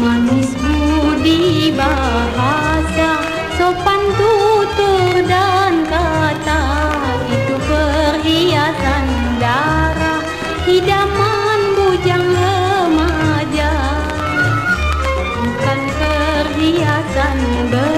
Manis budi bahasa Sopan tutur dan kata. Itu perhiasan darah Hidaman bujang remaja. Bukan perhiasan ber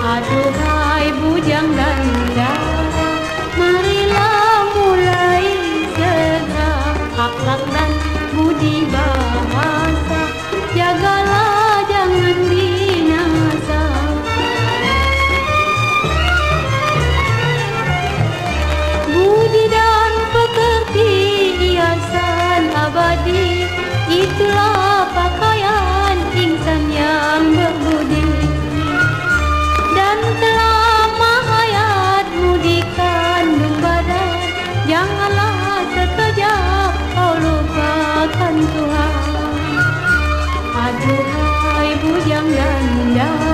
Aduhai bujang dan Marilah mulai segera. Akhlak dan budi baik Tuhan. Aduhai bujang dan indah